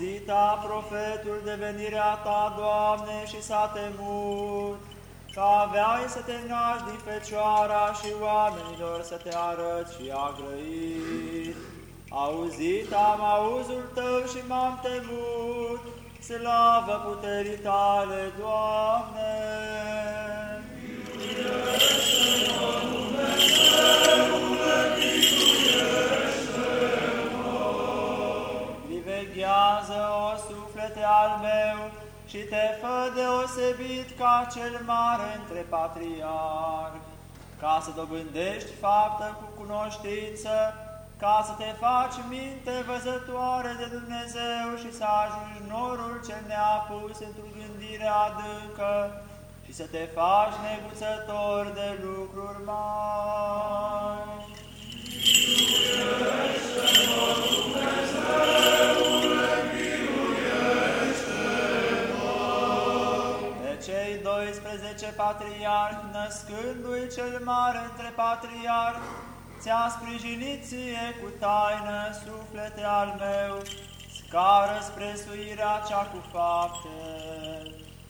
auzit a profetul de venirea Ta, Doamne, și s-a temut, că aveai să te naști din Fecioara și oamenilor să te arăți și a grăit. Auzit am auzul Tău și m-am temut, slavă puterii Tale, Doamne! Te fă deosebit ca cel mare între patriarhi, ca să dobândești faptă cu cunoștință, ca să te faci minte văzătoare de Dumnezeu și să ajungi norul cel neapus într-o gândire adâncă și să te faci neguțător de lucruri mari. 12 patriarhi, născându-i cel mare între patriarhi, ți-a sprijinit ție cu taină suflete al meu, scară spre suirea cea cu fapte.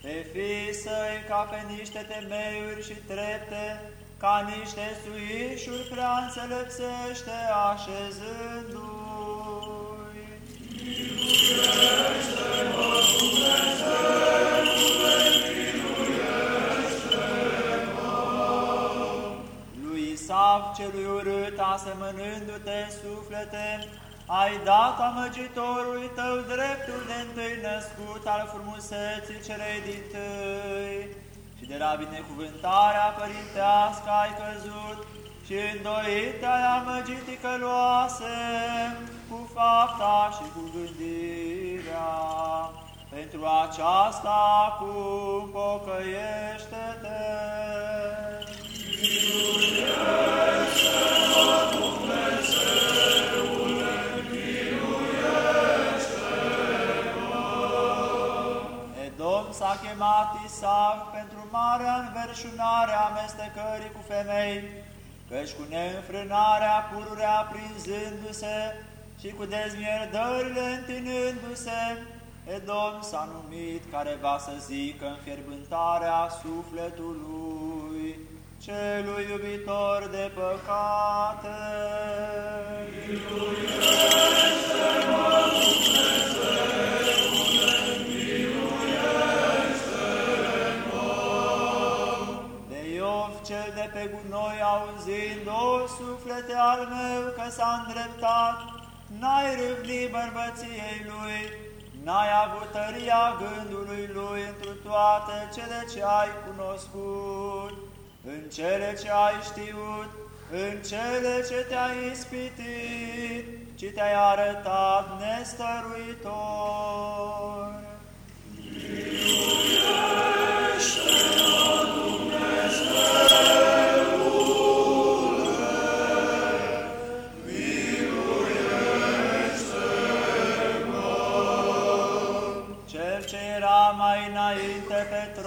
Pe fii săi ca pe niște temeiuri și trepte, ca niște suișuri prea înțelepțește așezându-i. Lui Isav celui urât, asemănându-te suflete, ai dat amăgitorului tău dreptul de întâi născut al frumuseții celei din tâi și de la binecuvântarea părintească ai căzut și îndoit ai amăgit ticăloase cu fapta și cu gândirea. Pentru aceasta acum pocăiește-te. S-a chemat Isav pentru marea înverșunare a amestecării cu femei, căci cu neînfrânarea pururea prinzându-se și cu dezmierdările întinându-se, Edom s-a numit care va să zică înfierbântarea sufletului, celui iubitor de păcate. De Iov cel de pe gunoi auzind, o suflete al meu că s-a îndreptat, n-ai râvnit bărbăției lui, n-ai avut tăria gândului lui întru toate cele ce ai cunoscut, în cele ce ai știut, în cele ce te-ai ispitit, ci te-ai arătat nestăruitor. Cel ce era mai înainte pe tron,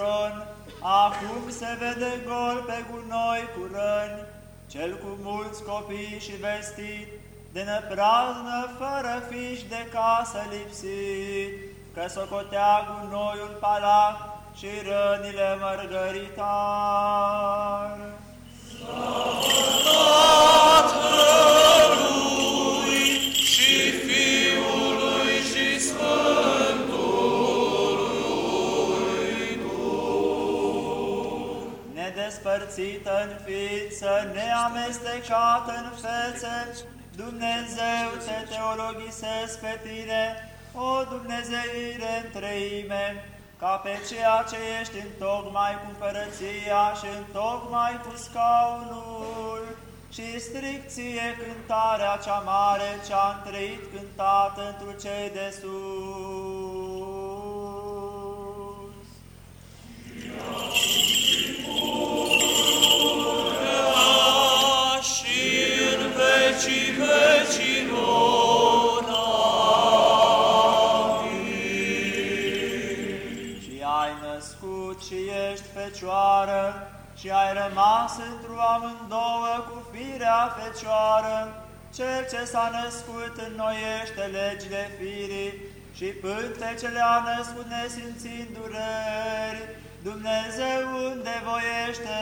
acum se vede gol pe gunoi cu răni, cel cu mulți copii și vestit, de năpraznă fără fiș de casă lipsit, că socotea gunoiul palac și rănile mărgăritar. Nedespărțită în ființă, neamestecată în fețe, Dumnezeu te teologisesc pe tine, o Dumnezeire în treime, ca pe ceea ce ești în tocmai cu împărăția și în tocmai cu scaunul, și stricție cântarea cea mare ce-a întreit cântată întru cei de sus. Ea fecioară, și ai rămas într-o amândouă cu firea fecioară, cel ce s-a născut înnoiește legile firii, și pântecele a născut nesimțind dureri. Dumnezeu unde voiește,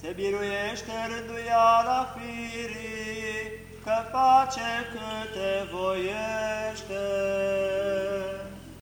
se biruiește rânduiala firii, că face câte voiește.